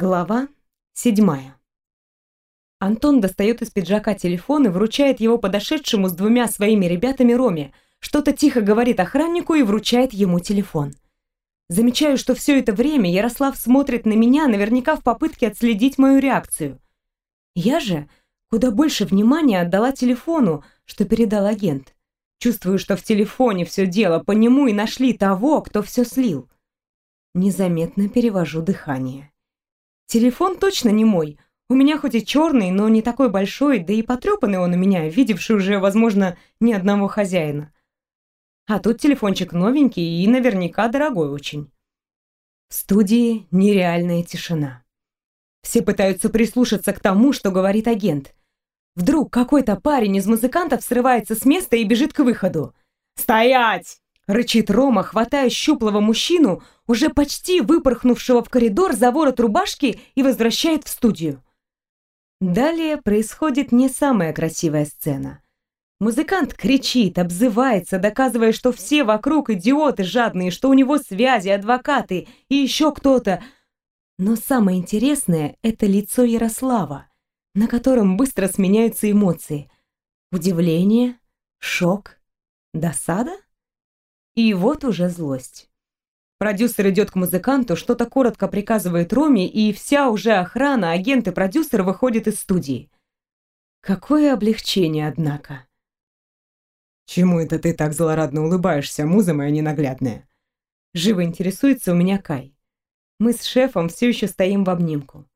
Глава седьмая. Антон достает из пиджака телефон и вручает его подошедшему с двумя своими ребятами Роме, что-то тихо говорит охраннику и вручает ему телефон. Замечаю, что все это время Ярослав смотрит на меня, наверняка в попытке отследить мою реакцию. Я же куда больше внимания отдала телефону, что передал агент. Чувствую, что в телефоне все дело, по нему и нашли того, кто все слил. Незаметно перевожу дыхание. Телефон точно не мой. У меня хоть и черный, но не такой большой, да и потрепанный он у меня, видевший уже, возможно, ни одного хозяина. А тут телефончик новенький и наверняка дорогой очень. В студии нереальная тишина. Все пытаются прислушаться к тому, что говорит агент. Вдруг какой-то парень из музыкантов срывается с места и бежит к выходу. «Стоять!» Рычит Рома, хватая щуплого мужчину, уже почти выпорхнувшего в коридор за ворот рубашки и возвращает в студию. Далее происходит не самая красивая сцена. Музыкант кричит, обзывается, доказывая, что все вокруг идиоты жадные, что у него связи, адвокаты и еще кто-то. Но самое интересное — это лицо Ярослава, на котором быстро сменяются эмоции. Удивление, шок, досада? И вот уже злость. Продюсер идет к музыканту, что-то коротко приказывает Роме, и вся уже охрана, агент и продюсер выходит из студии. Какое облегчение, однако. «Чему это ты так злорадно улыбаешься, муза моя ненаглядная?» Живо интересуется у меня Кай. Мы с шефом все еще стоим в обнимку.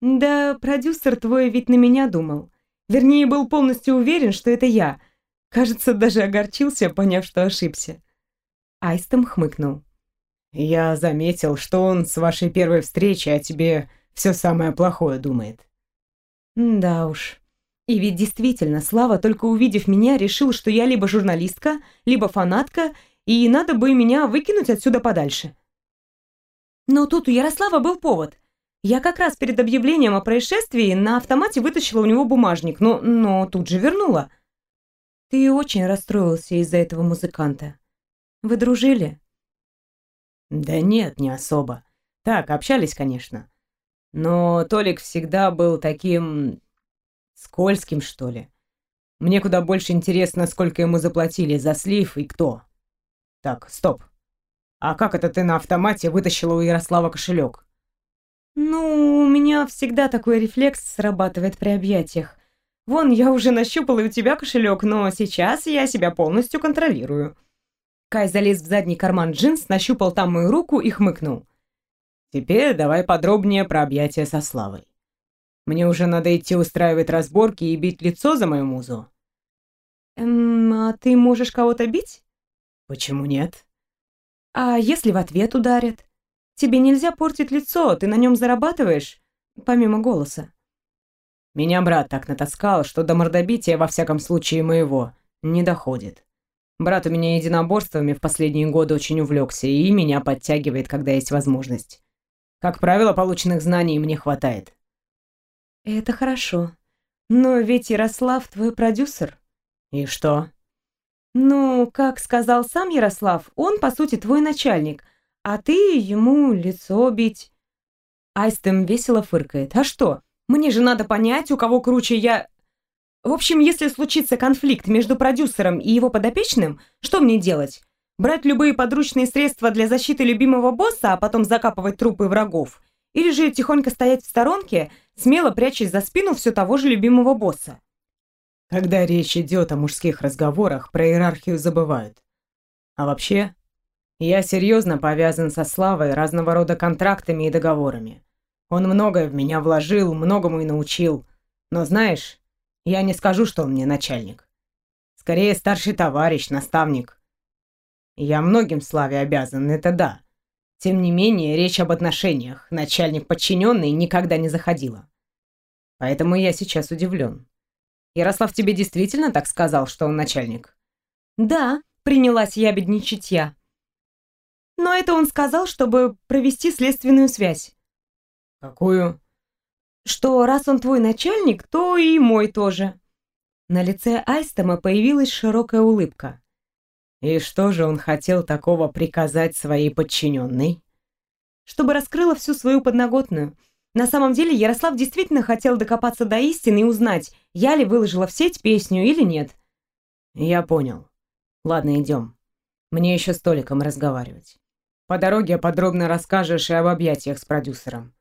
«Да, продюсер твой ведь на меня думал. Вернее, был полностью уверен, что это я. Кажется, даже огорчился, поняв, что ошибся. Айстом хмыкнул. «Я заметил, что он с вашей первой встречи о тебе все самое плохое думает». «Да уж. И ведь действительно, Слава, только увидев меня, решил, что я либо журналистка, либо фанатка, и надо бы меня выкинуть отсюда подальше». Но тут у Ярослава был повод. Я как раз перед объявлением о происшествии на автомате вытащила у него бумажник, но, но тут же вернула. «Ты очень расстроился из-за этого музыканта», вы дружили? Да нет, не особо. Так, общались, конечно. Но Толик всегда был таким... скользким, что ли. Мне куда больше интересно, сколько ему заплатили за слив и кто. Так, стоп. А как это ты на автомате вытащила у Ярослава кошелек? Ну, у меня всегда такой рефлекс срабатывает при объятиях. Вон, я уже нащупала и у тебя кошелек, но сейчас я себя полностью контролирую. Кай залез в задний карман джинс, нащупал там мою руку и хмыкнул. «Теперь давай подробнее про объятия со Славой. Мне уже надо идти устраивать разборки и бить лицо за мою музу». «Эм, а ты можешь кого-то бить?» «Почему нет?» «А если в ответ ударят? Тебе нельзя портить лицо, ты на нем зарабатываешь, помимо голоса». «Меня брат так натаскал, что до мордобития, во всяком случае моего, не доходит». Брат у меня единоборствами в последние годы очень увлекся и меня подтягивает, когда есть возможность. Как правило, полученных знаний мне хватает. Это хорошо. Но ведь Ярослав твой продюсер. И что? Ну, как сказал сам Ярослав, он, по сути, твой начальник, а ты ему лицо бить. Айстем весело фыркает. А что? Мне же надо понять, у кого круче я... В общем, если случится конфликт между продюсером и его подопечным, что мне делать? Брать любые подручные средства для защиты любимого босса, а потом закапывать трупы врагов? Или же тихонько стоять в сторонке, смело прячась за спину все того же любимого босса? Когда речь идет о мужских разговорах, про иерархию забывают. А вообще, я серьезно повязан со Славой разного рода контрактами и договорами. Он многое в меня вложил, многому и научил. Но знаешь, я не скажу, что он мне начальник. Скорее, старший товарищ, наставник. Я многим Славе обязан, это да. Тем не менее, речь об отношениях начальник-подчиненный никогда не заходила. Поэтому я сейчас удивлен. Ярослав тебе действительно так сказал, что он начальник? Да, принялась ябедничать я. Но это он сказал, чтобы провести следственную связь. Какую? Что раз он твой начальник, то и мой тоже». На лице Айстема появилась широкая улыбка. «И что же он хотел такого приказать своей подчиненной?» «Чтобы раскрыла всю свою подноготную. На самом деле Ярослав действительно хотел докопаться до истины и узнать, я ли выложила в сеть песню или нет. Я понял. Ладно, идем. Мне еще с Толиком разговаривать. По дороге подробно расскажешь и об объятиях с продюсером.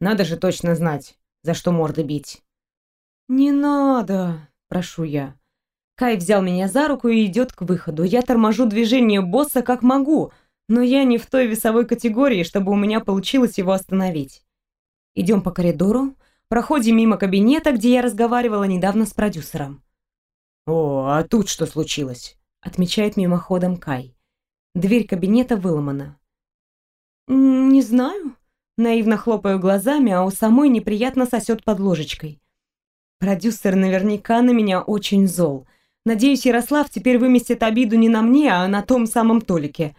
Надо же точно знать, за что морды бить. «Не надо!» – прошу я. Кай взял меня за руку и идет к выходу. Я торможу движение босса как могу, но я не в той весовой категории, чтобы у меня получилось его остановить. Идем по коридору, проходим мимо кабинета, где я разговаривала недавно с продюсером. «О, а тут что случилось?» – отмечает мимоходом Кай. Дверь кабинета выломана. «Не знаю». Наивно хлопаю глазами, а у самой неприятно сосет под ложечкой. Продюсер наверняка на меня очень зол – Надеюсь, Ярослав теперь выместит обиду не на мне, а на том самом Толике.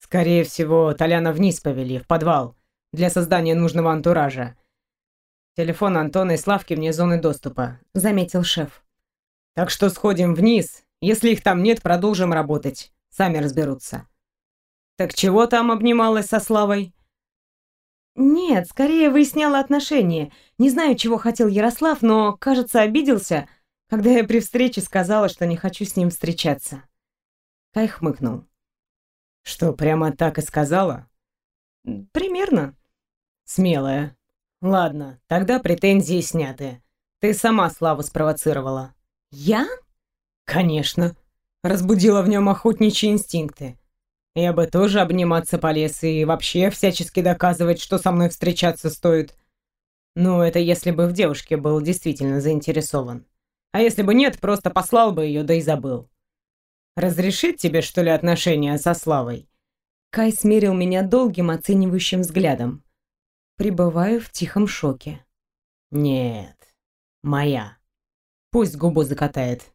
Скорее всего, Толяна вниз повели, в подвал, для создания нужного антуража. Телефон Антона и Славки вне зоны доступа, заметил шеф. Так что сходим вниз. Если их там нет, продолжим работать. Сами разберутся. Так чего там обнималась со Славой? Нет, скорее выясняла отношения. Не знаю, чего хотел Ярослав, но, кажется, обиделся, когда я при встрече сказала, что не хочу с ним встречаться. Кай хмыкнул. Что, прямо так и сказала? Примерно. Смелая. Ладно, тогда претензии сняты. Ты сама Славу спровоцировала. Я? Конечно. Разбудила в нем охотничьи инстинкты. Я бы тоже обниматься полез и вообще всячески доказывать, что со мной встречаться стоит. Ну, это если бы в девушке был действительно заинтересован. А если бы нет, просто послал бы ее, да и забыл. Разрешить тебе, что ли, отношения со Славой?» Кай смерил меня долгим оценивающим взглядом. Пребываю в тихом шоке. «Нет, моя. Пусть губу закатает».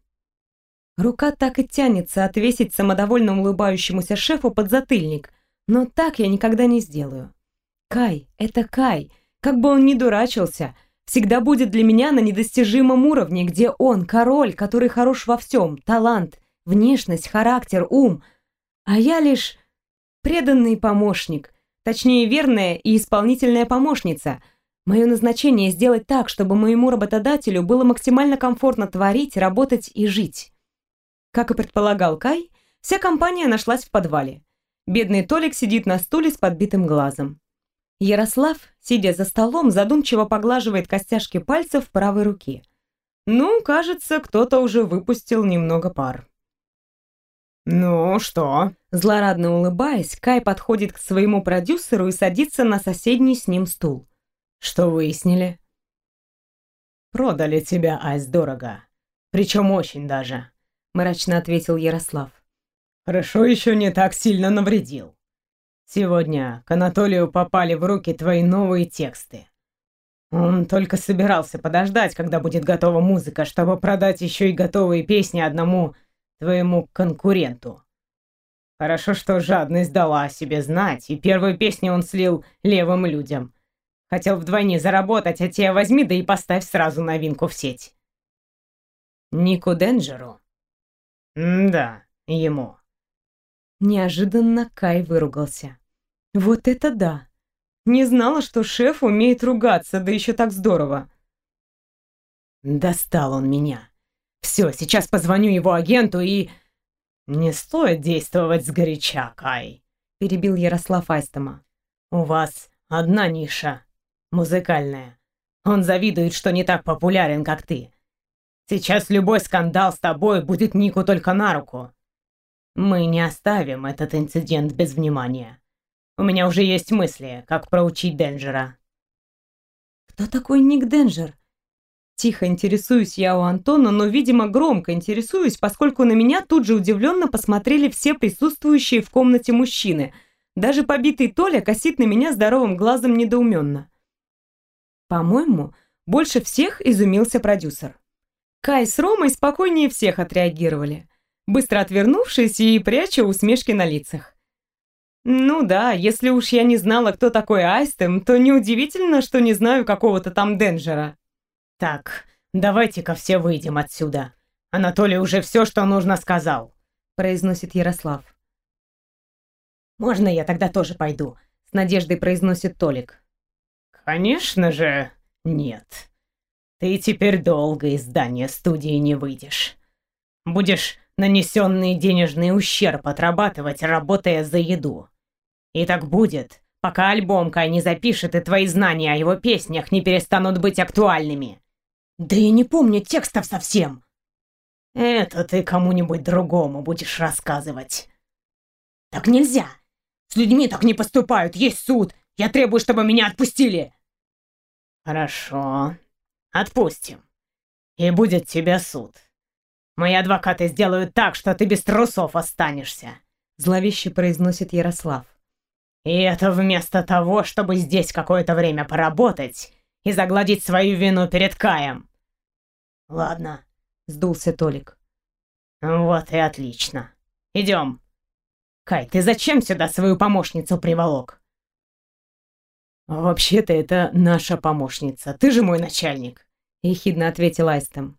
Рука так и тянется отвесить самодовольно улыбающемуся шефу подзатыльник, но так я никогда не сделаю. Кай, это Кай, как бы он ни дурачился, всегда будет для меня на недостижимом уровне, где он король, который хорош во всем, талант, внешность, характер, ум, а я лишь преданный помощник, точнее верная и исполнительная помощница. Мое назначение сделать так, чтобы моему работодателю было максимально комфортно творить, работать и жить. Как и предполагал Кай, вся компания нашлась в подвале. Бедный Толик сидит на стуле с подбитым глазом. Ярослав, сидя за столом, задумчиво поглаживает костяшки пальцев правой руки. Ну, кажется, кто-то уже выпустил немного пар. «Ну, что?» Злорадно улыбаясь, Кай подходит к своему продюсеру и садится на соседний с ним стул. «Что выяснили?» «Продали тебя, Айс, дорого. Причем очень даже», — мрачно ответил Ярослав. «Хорошо еще не так сильно навредил. Сегодня к Анатолию попали в руки твои новые тексты. Он только собирался подождать, когда будет готова музыка, чтобы продать еще и готовые песни одному твоему конкуренту. Хорошо, что жадность дала о себе знать, и первую песню он слил левым людям. Хотел вдвойне заработать, а те возьми да и поставь сразу новинку в сеть. Нику Денджеру? Да, ему. Неожиданно Кай выругался. Вот это да! Не знала, что шеф умеет ругаться, да еще так здорово. Достал он меня. Все, сейчас позвоню его агенту и... Не стоит действовать сгоряча, Кай, перебил Ярослав Айстома. У вас одна ниша, музыкальная. Он завидует, что не так популярен, как ты. Сейчас любой скандал с тобой будет Нику только на руку. Мы не оставим этот инцидент без внимания. У меня уже есть мысли, как проучить Денджера». «Кто такой Ник Денджер?» Тихо интересуюсь я у Антона, но, видимо, громко интересуюсь, поскольку на меня тут же удивленно посмотрели все присутствующие в комнате мужчины. Даже побитый Толя косит на меня здоровым глазом недоуменно. По-моему, больше всех изумился продюсер. Кай с Ромой спокойнее всех отреагировали, быстро отвернувшись и пряча усмешки на лицах. Ну да, если уж я не знала, кто такой Айстем, то неудивительно, что не знаю какого-то там Денджера. Так, давайте-ка все выйдем отсюда. Анатолий уже все, что нужно, сказал, произносит Ярослав. Можно я тогда тоже пойду? С надеждой произносит Толик. Конечно же, нет. Ты теперь долго из здания студии не выйдешь. Будешь нанесенный денежный ущерб отрабатывать, работая за еду. И так будет, пока альбом Кай не запишет и твои знания о его песнях не перестанут быть актуальными. Да и не помню текстов совсем. Это ты кому-нибудь другому будешь рассказывать. Так нельзя. С людьми так не поступают, есть суд. Я требую, чтобы меня отпустили. Хорошо. Отпустим. И будет тебе суд. Мои адвокаты сделают так, что ты без трусов останешься, зловеще произносит Ярослав. И это вместо того, чтобы здесь какое-то время поработать и загладить свою вину перед Каем. Ладно, сдулся Толик. Вот и отлично. Идем. Кай, ты зачем сюда свою помощницу приволок? «Вообще-то это наша помощница. Ты же мой начальник», — ехидно ответил Айстем.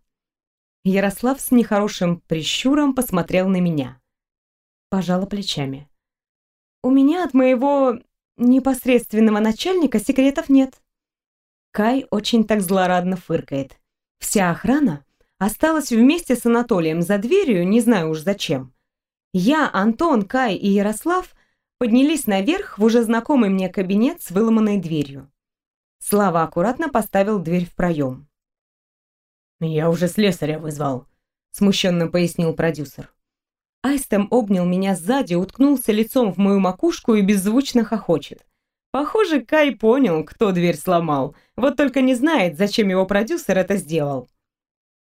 Ярослав с нехорошим прищуром посмотрел на меня. Пожала плечами. «У меня от моего непосредственного начальника секретов нет». Кай очень так злорадно фыркает. Вся охрана осталась вместе с Анатолием за дверью, не знаю уж зачем. Я, Антон, Кай и Ярослав поднялись наверх в уже знакомый мне кабинет с выломанной дверью. Слава аккуратно поставил дверь в проем. «Я уже слесаря вызвал», — смущенно пояснил продюсер. Айстем обнял меня сзади, уткнулся лицом в мою макушку и беззвучно хохочет. Похоже, Кай понял, кто дверь сломал, вот только не знает, зачем его продюсер это сделал.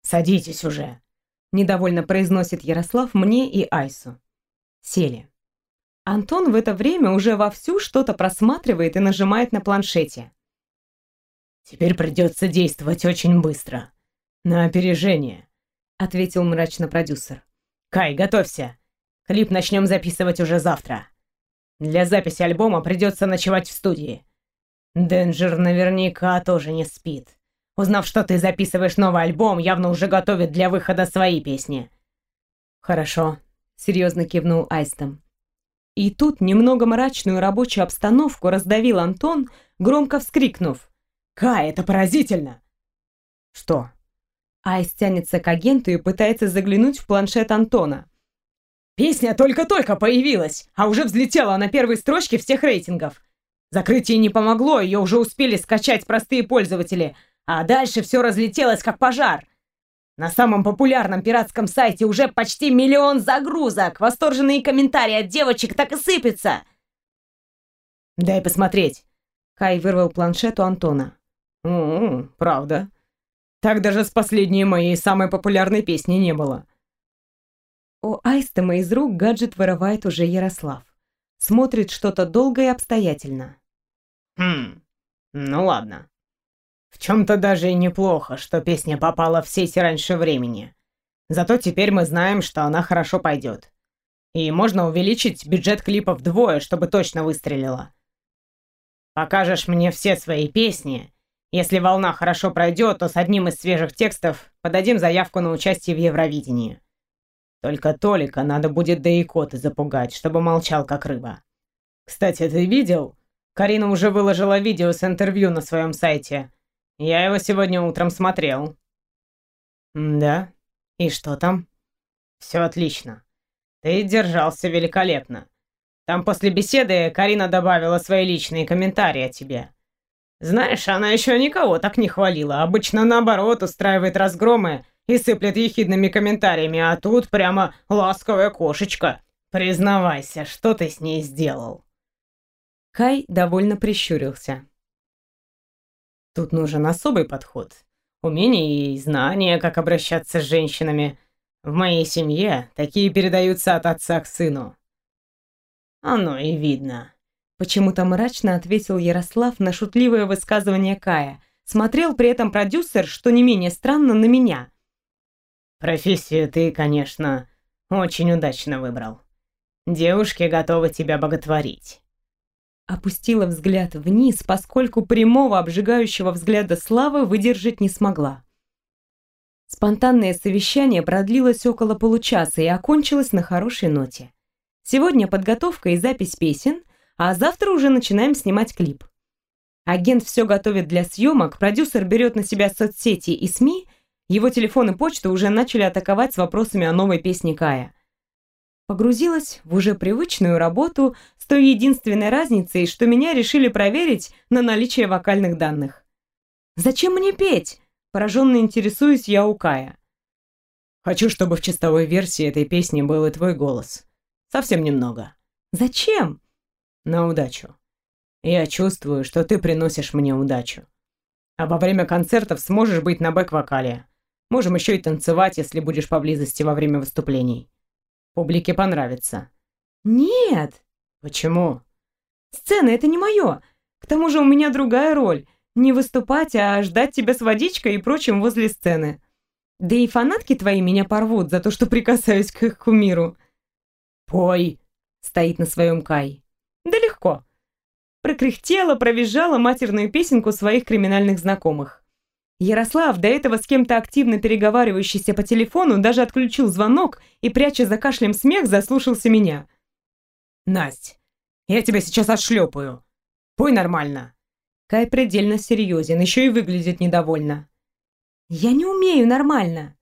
«Садитесь уже», — недовольно произносит Ярослав мне и Айсу. Сели. Антон в это время уже вовсю что-то просматривает и нажимает на планшете. «Теперь придется действовать очень быстро. На опережение», — ответил мрачно продюсер. «Кай, готовься. Клип начнем записывать уже завтра. Для записи альбома придется ночевать в студии. Денджер наверняка тоже не спит. Узнав, что ты записываешь новый альбом, явно уже готовит для выхода свои песни». «Хорошо», — серьезно кивнул Айстом. И тут немного мрачную рабочую обстановку раздавил Антон, громко вскрикнув. «Кай, это поразительно!» «Что?» Айс тянется к агенту и пытается заглянуть в планшет Антона. «Песня только-только появилась, а уже взлетела на первой строчке всех рейтингов. Закрытие не помогло, ее уже успели скачать простые пользователи, а дальше все разлетелось как пожар. На самом популярном пиратском сайте уже почти миллион загрузок. Восторженные комментарии от девочек так и сыпятся. Дай посмотреть. Кай вырвал планшет у Антона. О, правда. Так даже с последней моей самой популярной песни не было. У Айстема из рук гаджет вырывает уже Ярослав. Смотрит что-то долго и обстоятельно. Хм, ну ладно. В чем-то даже и неплохо, что песня попала в сеть раньше времени. Зато теперь мы знаем, что она хорошо пойдет. И можно увеличить бюджет клипа вдвое, чтобы точно выстрелила. Покажешь мне все свои песни. Если волна хорошо пройдет, то с одним из свежих текстов подадим заявку на участие в Евровидении. Только Толика надо будет да икоты запугать, чтобы молчал как рыба. Кстати, ты видел? Карина уже выложила видео с интервью на своем сайте. Я его сегодня утром смотрел. Да? И что там? Все отлично. Ты держался великолепно. Там после беседы Карина добавила свои личные комментарии о тебе. Знаешь, она еще никого так не хвалила. Обычно наоборот устраивает разгромы и сыплет ехидными комментариями, а тут прямо ласковая кошечка. Признавайся, что ты с ней сделал? Кай довольно прищурился. Тут нужен особый подход. Умение и знания, как обращаться с женщинами. В моей семье такие передаются от отца к сыну. Оно и видно. Почему-то мрачно ответил Ярослав на шутливое высказывание Кая. Смотрел при этом продюсер, что не менее странно, на меня. Профессию ты, конечно, очень удачно выбрал. Девушки готовы тебя боготворить. Опустила взгляд вниз, поскольку прямого обжигающего взгляда Славы выдержать не смогла. Спонтанное совещание продлилось около получаса и окончилось на хорошей ноте. Сегодня подготовка и запись песен, а завтра уже начинаем снимать клип. Агент все готовит для съемок, продюсер берет на себя соцсети и СМИ, его телефон и почта уже начали атаковать с вопросами о новой песне Кая. Погрузилась в уже привычную работу с той единственной разницей, что меня решили проверить на наличие вокальных данных. «Зачем мне петь?» – пораженно интересуюсь я у Кая. «Хочу, чтобы в чистовой версии этой песни был и твой голос. Совсем немного». «Зачем?» «На удачу. Я чувствую, что ты приносишь мне удачу. А во время концертов сможешь быть на бэк-вокале. Можем еще и танцевать, если будешь поблизости во время выступлений. Публике понравится». «Нет». «Почему?» «Сцена — это не мое. К тому же у меня другая роль. Не выступать, а ждать тебя с водичкой и прочим возле сцены. Да и фанатки твои меня порвут за то, что прикасаюсь к их кумиру». «Пой!» — стоит на своем Кай. «Да легко прокряхтела, провизжала матерную песенку своих криминальных знакомых. Ярослав, до этого с кем-то активно переговаривающийся по телефону, даже отключил звонок и, пряча за кашлем смех, заслушался меня. «Насть, я тебя сейчас отшлепаю. Пой нормально». Кай предельно серьезен, еще и выглядит недовольно. «Я не умею нормально».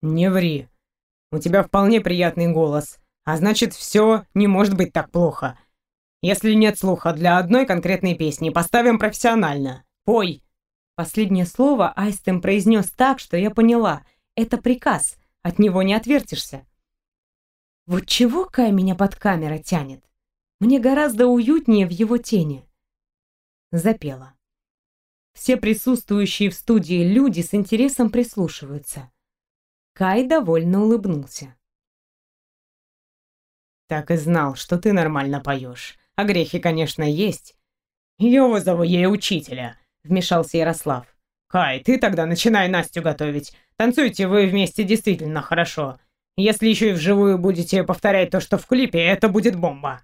«Не ври. У тебя вполне приятный голос, а значит, все не может быть так плохо. Если нет слуха для одной конкретной песни, поставим профессионально. Пой!» Последнее слово Айстем произнес так, что я поняла. Это приказ, от него не отвертишься. Вот чего Кай меня под камера тянет? Мне гораздо уютнее в его тени. Запела. Все присутствующие в студии люди с интересом прислушиваются. Кай довольно улыбнулся. «Так и знал, что ты нормально поешь. А грехи, конечно, есть. Я вызову ей учителя, вмешался Ярослав. Кай, ты тогда начинай Настю готовить. Танцуйте вы вместе действительно хорошо. Если еще и вживую будете повторять то, что в клипе, это будет бомба.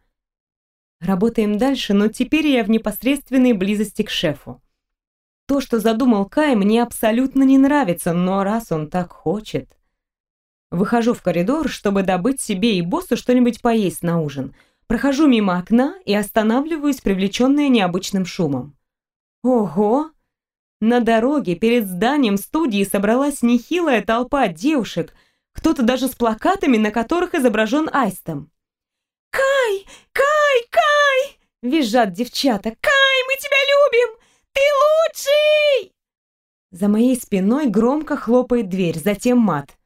Работаем дальше, но теперь я в непосредственной близости к шефу. То, что задумал Кай, мне абсолютно не нравится, но раз он так хочет... Выхожу в коридор, чтобы добыть себе и боссу что-нибудь поесть на ужин – Прохожу мимо окна и останавливаюсь, привлеченная необычным шумом. Ого! На дороге перед зданием студии собралась нехилая толпа девушек, кто-то даже с плакатами, на которых изображен Айстом. «Кай! Кай! Кай!» — визжат девчата. «Кай, мы тебя любим! Ты лучший!» За моей спиной громко хлопает дверь, затем мат.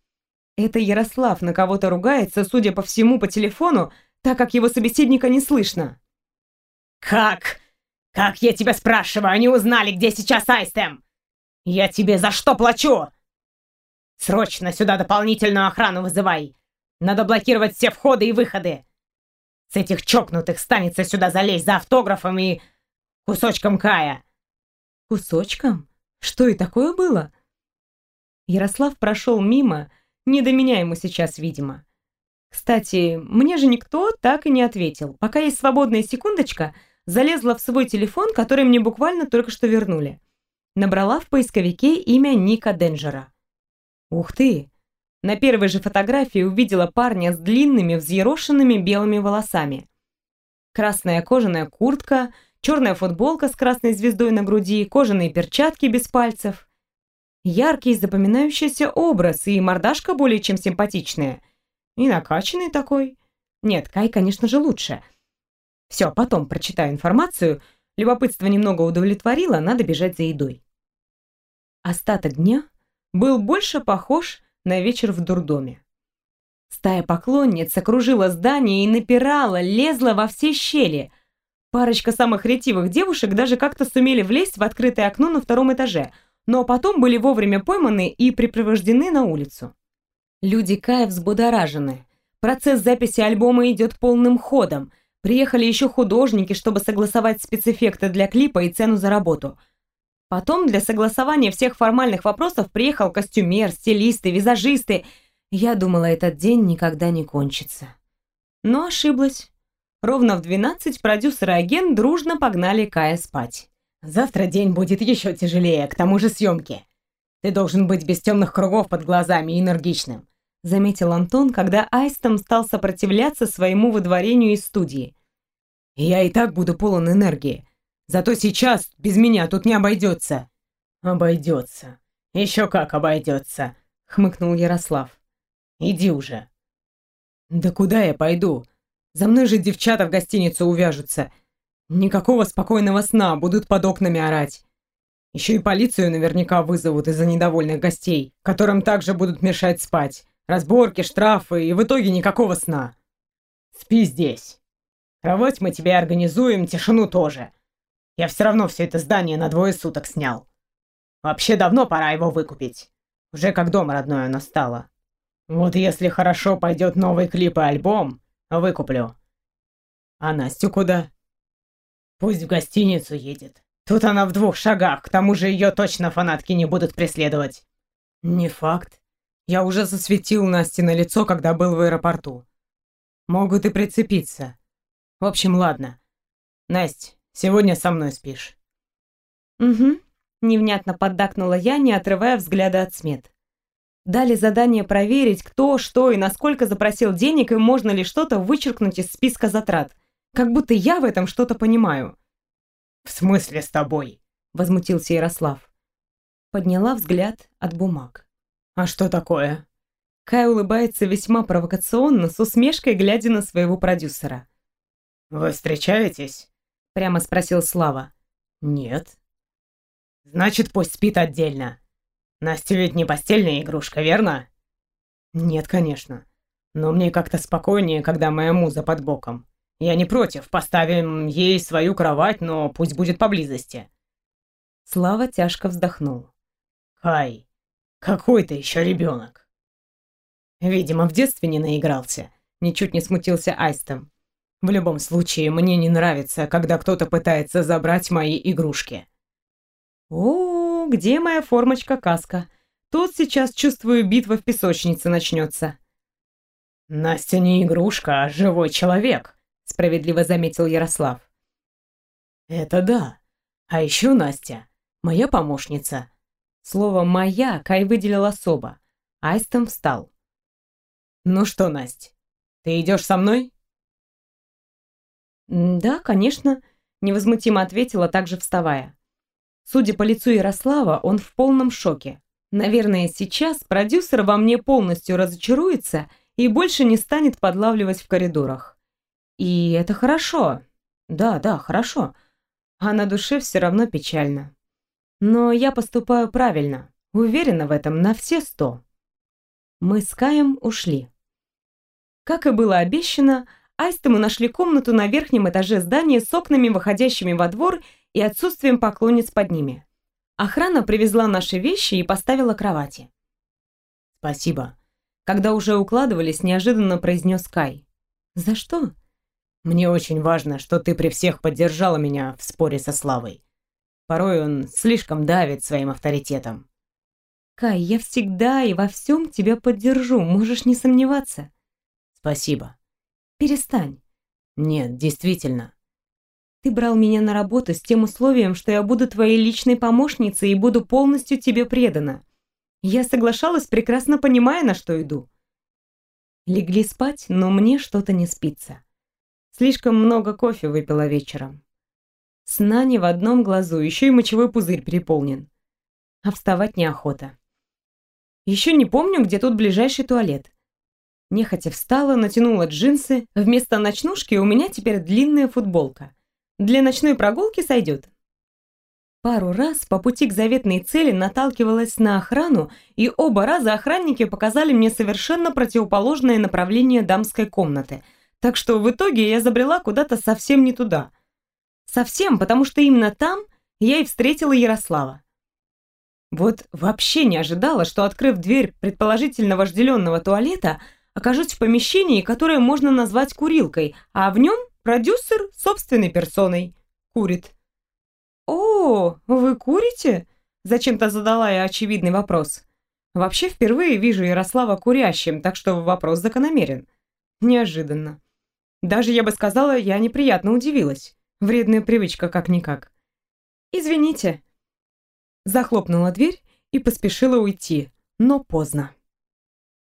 Это Ярослав на кого-то ругается, судя по всему, по телефону, так как его собеседника не слышно. «Как? Как я тебя спрашиваю, они узнали, где сейчас Айстем? Я тебе за что плачу? Срочно сюда дополнительную охрану вызывай. Надо блокировать все входы и выходы. С этих чокнутых станется сюда залезть за автографом и кусочком Кая». «Кусочком? Что и такое было?» Ярослав прошел мимо, не до меня ему сейчас, видимо. Кстати, мне же никто так и не ответил. Пока есть свободная секундочка, залезла в свой телефон, который мне буквально только что вернули. Набрала в поисковике имя Ника Денджера. Ух ты! На первой же фотографии увидела парня с длинными взъерошенными белыми волосами. Красная кожаная куртка, черная футболка с красной звездой на груди, кожаные перчатки без пальцев. Яркий запоминающийся образ и мордашка более чем симпатичная – и накачанный такой. Нет, Кай, конечно же, лучше. Все, потом прочитаю информацию. Любопытство немного удовлетворило, надо бежать за едой. Остаток дня был больше похож на вечер в дурдоме. Стая поклонниц окружила здание и напирала, лезла во все щели. Парочка самых ретивых девушек даже как-то сумели влезть в открытое окно на втором этаже, но потом были вовремя пойманы и припровождены на улицу. Люди Кая взбудоражены. Процесс записи альбома идет полным ходом. Приехали еще художники, чтобы согласовать спецэффекты для клипа и цену за работу. Потом для согласования всех формальных вопросов приехал костюмер, стилисты, визажисты. Я думала, этот день никогда не кончится. Но ошиблась. Ровно в 12 продюсер и агент дружно погнали Кая спать. «Завтра день будет еще тяжелее, к тому же съемки. Ты должен быть без темных кругов под глазами и энергичным», заметил Антон, когда Айстом стал сопротивляться своему выдворению из студии. «Я и так буду полон энергии. Зато сейчас без меня тут не обойдется». «Обойдется. Еще как обойдется», — хмыкнул Ярослав. «Иди уже». «Да куда я пойду? За мной же девчата в гостиницу увяжутся. Никакого спокойного сна, будут под окнами орать. Еще и полицию наверняка вызовут из-за недовольных гостей, которым также будут мешать спать. Разборки, штрафы и в итоге никакого сна. Спи здесь. Кровать мы тебе организуем, тишину тоже. Я все равно все это здание на двое суток снял. Вообще давно пора его выкупить. Уже как дом родной оно стало. Вот если хорошо пойдет новый клип и альбом, выкуплю. А Настю куда? Пусть в гостиницу едет. Тут она в двух шагах, к тому же ее точно фанатки не будут преследовать. Не факт. Я уже засветил Насте на лицо, когда был в аэропорту. Могут и прицепиться. В общем, ладно. Насть, сегодня со мной спишь. Угу. Невнятно поддакнула я, не отрывая взгляда от смет. Дали задание проверить, кто, что и насколько запросил денег, и можно ли что-то вычеркнуть из списка затрат. Как будто я в этом что-то понимаю. «В смысле с тобой?» — возмутился Ярослав. Подняла взгляд от бумаг. «А что такое?» Кай улыбается весьма провокационно, с усмешкой глядя на своего продюсера. «Вы встречаетесь?» — прямо спросил Слава. «Нет». «Значит, пусть спит отдельно. Настя ведь не постельная игрушка, верно?» «Нет, конечно. Но мне как-то спокойнее, когда моя муза под боком. Я не против, поставим ей свою кровать, но пусть будет поблизости. Слава тяжко вздохнул. Кай, какой ты еще ребенок? Видимо, в детстве не наигрался. Ничуть не смутился Айстом. В любом случае, мне не нравится, когда кто-то пытается забрать мои игрушки. О, где моя формочка-каска? Тут сейчас, чувствую, битва в песочнице начнется. Настя не игрушка, а живой человек справедливо заметил Ярослав. Это да. А еще Настя, моя помощница. Слово «моя» Кай выделил особо. Айстом встал. «Ну что, Настя, ты идешь со мной?» «Да, конечно», — невозмутимо ответила, также вставая. Судя по лицу Ярослава, он в полном шоке. Наверное, сейчас продюсер во мне полностью разочаруется и больше не станет подлавливать в коридорах. И это хорошо. Да, да, хорошо. А на душе все равно печально. Но я поступаю правильно. Уверена в этом на все сто. Мы с Каем ушли. Как и было обещано, Айстому нашли комнату на верхнем этаже здания с окнами, выходящими во двор и отсутствием поклонниц под ними. Охрана привезла наши вещи и поставила кровати. «Спасибо», — когда уже укладывались, неожиданно произнес Кай. «За что?» Мне очень важно, что ты при всех поддержала меня в споре со Славой. Порой он слишком давит своим авторитетом. Кай, я всегда и во всем тебя поддержу, можешь не сомневаться. Спасибо. Перестань. Нет, действительно. Ты брал меня на работу с тем условием, что я буду твоей личной помощницей и буду полностью тебе предана. Я соглашалась, прекрасно понимая, на что иду. Легли спать, но мне что-то не спится. Слишком много кофе выпила вечером. Сна не в одном глазу, еще и мочевой пузырь переполнен. А вставать неохота. Еще не помню, где тут ближайший туалет. Нехотя встала, натянула джинсы. Вместо ночнушки у меня теперь длинная футболка. Для ночной прогулки сойдет. Пару раз по пути к заветной цели наталкивалась на охрану, и оба раза охранники показали мне совершенно противоположное направление дамской комнаты – так что в итоге я забрела куда-то совсем не туда. Совсем, потому что именно там я и встретила Ярослава. Вот вообще не ожидала, что, открыв дверь предположительно вожделенного туалета, окажусь в помещении, которое можно назвать курилкой, а в нем продюсер собственной персоной курит. «О, вы курите?» – зачем-то задала я очевидный вопрос. Вообще впервые вижу Ярослава курящим, так что вопрос закономерен. Неожиданно. Даже, я бы сказала, я неприятно удивилась. Вредная привычка как-никак. «Извините». Захлопнула дверь и поспешила уйти, но поздно.